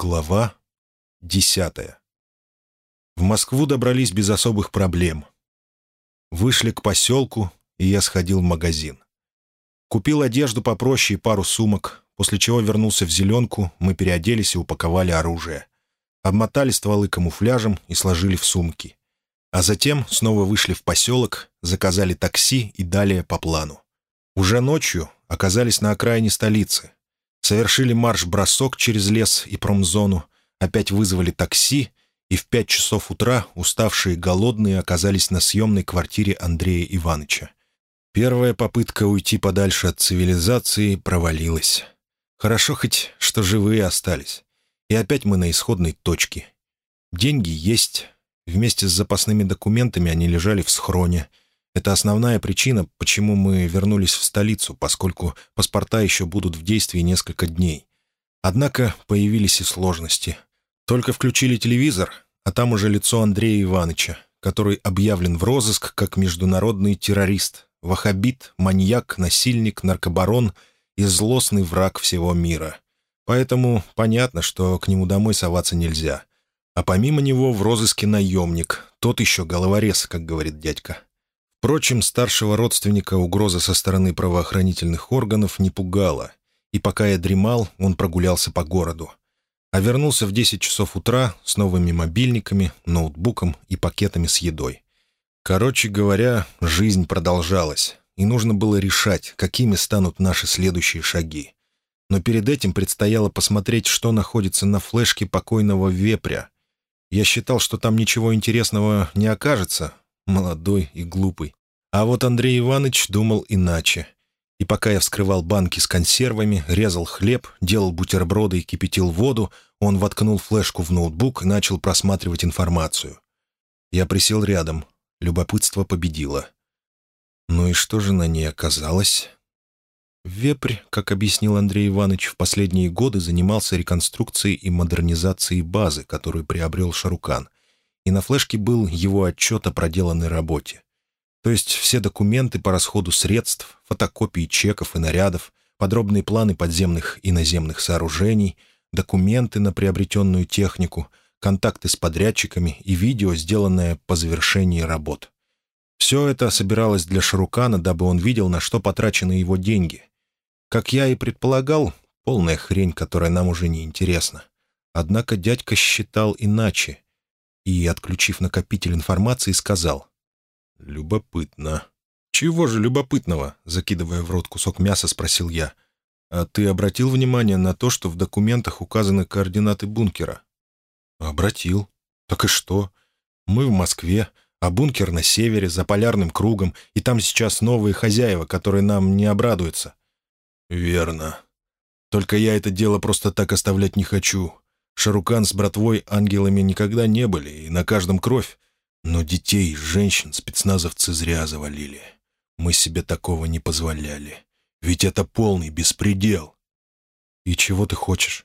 Глава десятая. В Москву добрались без особых проблем. Вышли к поселку, и я сходил в магазин. Купил одежду попроще и пару сумок, после чего вернулся в «зеленку», мы переоделись и упаковали оружие. Обмотали стволы камуфляжем и сложили в сумки. А затем снова вышли в поселок, заказали такси и далее по плану. Уже ночью оказались на окраине столицы. Совершили марш-бросок через лес и промзону, опять вызвали такси, и в пять часов утра уставшие и голодные оказались на съемной квартире Андрея Ивановича. Первая попытка уйти подальше от цивилизации провалилась. Хорошо хоть, что живые остались. И опять мы на исходной точке. Деньги есть. Вместе с запасными документами они лежали в схроне. Это основная причина, почему мы вернулись в столицу, поскольку паспорта еще будут в действии несколько дней. Однако появились и сложности. Только включили телевизор, а там уже лицо Андрея Ивановича, который объявлен в розыск как международный террорист, вахабит, маньяк, насильник, наркобарон и злостный враг всего мира. Поэтому понятно, что к нему домой соваться нельзя. А помимо него в розыске наемник, тот еще головорез, как говорит дядька. Впрочем, старшего родственника угроза со стороны правоохранительных органов не пугала, и пока я дремал, он прогулялся по городу. А вернулся в 10 часов утра с новыми мобильниками, ноутбуком и пакетами с едой. Короче говоря, жизнь продолжалась, и нужно было решать, какими станут наши следующие шаги но перед этим предстояло посмотреть, что находится на флешке покойного вепря. Я считал, что там ничего интересного не окажется, молодой и глупый. А вот Андрей Иванович думал иначе. И пока я вскрывал банки с консервами, резал хлеб, делал бутерброды и кипятил воду, он воткнул флешку в ноутбук и начал просматривать информацию. Я присел рядом. Любопытство победило. Ну и что же на ней оказалось? Вепрь, как объяснил Андрей Иванович, в последние годы занимался реконструкцией и модернизацией базы, которую приобрел Шарукан, и на флешке был его отчет о проделанной работе. То есть все документы по расходу средств, фотокопии чеков и нарядов, подробные планы подземных и наземных сооружений, документы на приобретенную технику, контакты с подрядчиками и видео, сделанное по завершении работ. Все это собиралось для Шарукана, дабы он видел, на что потрачены его деньги. Как я и предполагал, полная хрень, которая нам уже не интересна. Однако дядька считал иначе и, отключив накопитель информации, сказал. «Любопытно». «Чего же любопытного?» — закидывая в рот кусок мяса, спросил я. «А ты обратил внимание на то, что в документах указаны координаты бункера?» «Обратил. Так и что? Мы в Москве, а бункер на севере, за полярным кругом, и там сейчас новые хозяева, которые нам не обрадуются. «Верно. Только я это дело просто так оставлять не хочу. Шарукан с братвой ангелами никогда не были, и на каждом кровь. Но детей, женщин спецназовцы зря завалили. Мы себе такого не позволяли. Ведь это полный беспредел». «И чего ты хочешь?»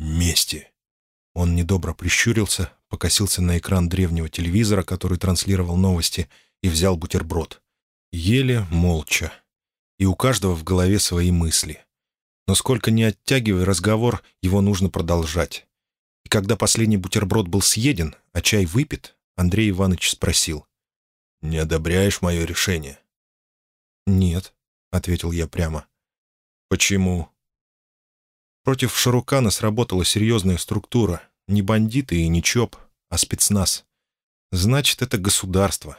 «Мести». Он недобро прищурился, покосился на экран древнего телевизора, который транслировал новости, и взял бутерброд. Еле молча и у каждого в голове свои мысли. Но сколько ни оттягивая разговор, его нужно продолжать. И когда последний бутерброд был съеден, а чай выпит, Андрей Иванович спросил. «Не одобряешь мое решение?» «Нет», — ответил я прямо. «Почему?» Против Шарукана сработала серьезная структура. Не бандиты и не ЧОП, а спецназ. Значит, это государство.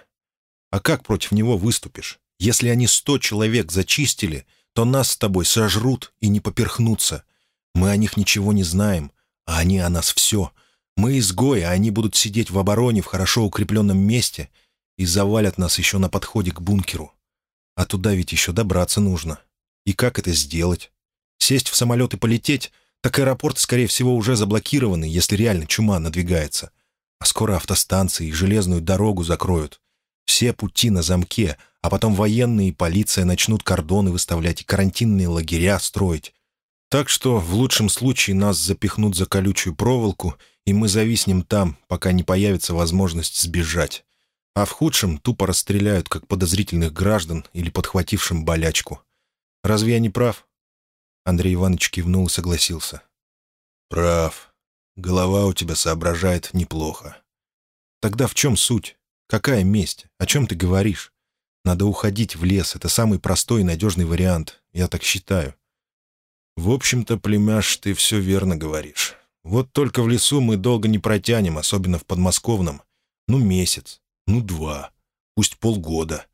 А как против него выступишь? Если они сто человек зачистили, то нас с тобой сожрут и не поперхнутся. Мы о них ничего не знаем, а они о нас все. Мы изгои, а они будут сидеть в обороне в хорошо укрепленном месте и завалят нас еще на подходе к бункеру. А туда ведь еще добраться нужно. И как это сделать? Сесть в самолет и полететь? Так аэропорт, скорее всего, уже заблокированы, если реально чума надвигается. А скоро автостанции и железную дорогу закроют. Все пути на замке, а потом военные и полиция начнут кордоны выставлять и карантинные лагеря строить. Так что в лучшем случае нас запихнут за колючую проволоку, и мы зависнем там, пока не появится возможность сбежать. А в худшем тупо расстреляют, как подозрительных граждан или подхватившим болячку. Разве я не прав?» Андрей Иванович кивнул и согласился. «Прав. голова у тебя соображает неплохо». «Тогда в чем суть? Какая месть? О чем ты говоришь? Надо уходить в лес, это самый простой и надежный вариант, я так считаю». «В общем-то, племяш, ты все верно говоришь. Вот только в лесу мы долго не протянем, особенно в подмосковном. Ну, месяц, ну, два, пусть полгода.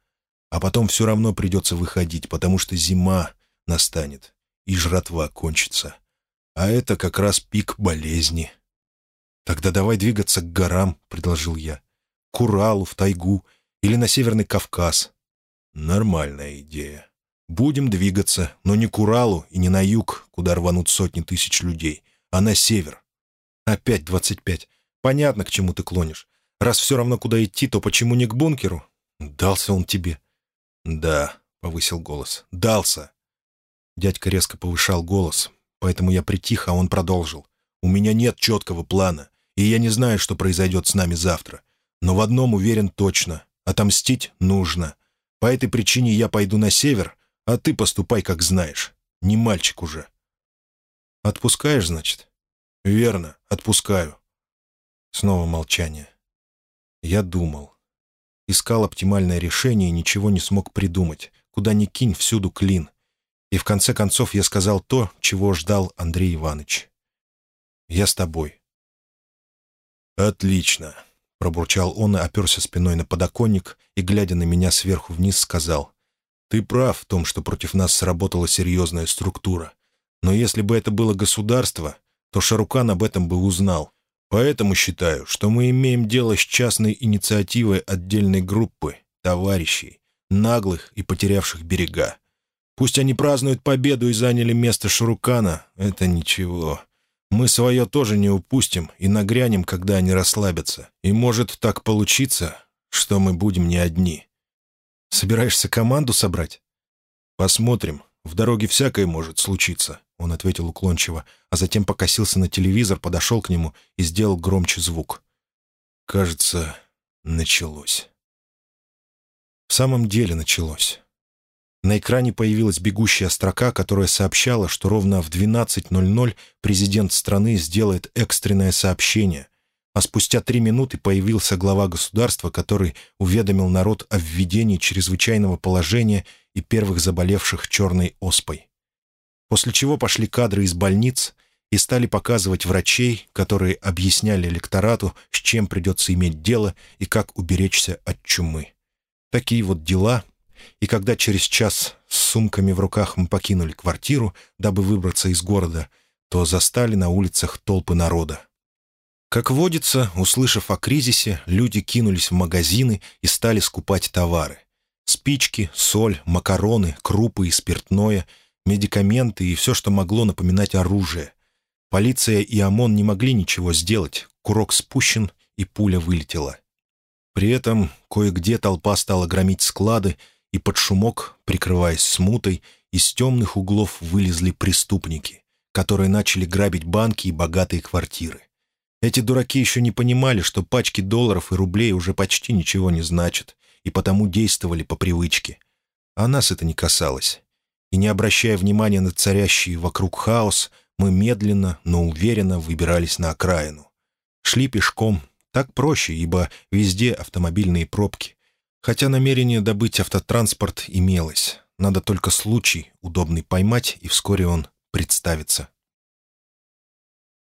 А потом все равно придется выходить, потому что зима настанет, и жратва кончится. А это как раз пик болезни. «Тогда давай двигаться к горам», — предложил я. «К Уралу, в тайгу или на Северный Кавказ». «Нормальная идея. Будем двигаться, но не к Уралу и не на юг, куда рванут сотни тысяч людей, а на север». «Опять двадцать пять. Понятно, к чему ты клонишь. Раз все равно куда идти, то почему не к бункеру?» «Дался он тебе». «Да», — повысил голос, — «дался». Дядька резко повышал голос, поэтому я притих, а он продолжил. «У меня нет четкого плана, и я не знаю, что произойдет с нами завтра. Но в одном уверен точно — отомстить нужно. По этой причине я пойду на север, а ты поступай, как знаешь. Не мальчик уже». «Отпускаешь, значит?» «Верно, отпускаю». Снова молчание. Я думал. Искал оптимальное решение и ничего не смог придумать. Куда ни кинь, всюду клин. И в конце концов я сказал то, чего ждал Андрей Иванович. «Я с тобой». «Отлично», — пробурчал он и оперся спиной на подоконник и, глядя на меня сверху вниз, сказал. «Ты прав в том, что против нас сработала серьезная структура. Но если бы это было государство, то Шарукан об этом бы узнал. Поэтому считаю, что мы имеем дело с частной инициативой отдельной группы, товарищей, наглых и потерявших берега. Пусть они празднуют победу и заняли место Шарукана, это ничего. Мы свое тоже не упустим и нагрянем, когда они расслабятся. И может так получиться, что мы будем не одни. Собираешься команду собрать? Посмотрим. В дороге всякое может случиться. — он ответил уклончиво, а затем покосился на телевизор, подошел к нему и сделал громче звук. «Кажется, началось». В самом деле началось. На экране появилась бегущая строка, которая сообщала, что ровно в 12.00 президент страны сделает экстренное сообщение, а спустя три минуты появился глава государства, который уведомил народ о введении чрезвычайного положения и первых заболевших черной оспой после чего пошли кадры из больниц и стали показывать врачей, которые объясняли электорату, с чем придется иметь дело и как уберечься от чумы. Такие вот дела. И когда через час с сумками в руках мы покинули квартиру, дабы выбраться из города, то застали на улицах толпы народа. Как водится, услышав о кризисе, люди кинулись в магазины и стали скупать товары. Спички, соль, макароны, крупы и спиртное — медикаменты и все, что могло напоминать оружие. Полиция и ОМОН не могли ничего сделать, курок спущен, и пуля вылетела. При этом кое-где толпа стала громить склады, и под шумок, прикрываясь смутой, из темных углов вылезли преступники, которые начали грабить банки и богатые квартиры. Эти дураки еще не понимали, что пачки долларов и рублей уже почти ничего не значат, и потому действовали по привычке. А нас это не касалось и, не обращая внимания на царящий вокруг хаос, мы медленно, но уверенно выбирались на окраину. Шли пешком, так проще, ибо везде автомобильные пробки. Хотя намерение добыть автотранспорт имелось. Надо только случай удобный поймать, и вскоре он представится.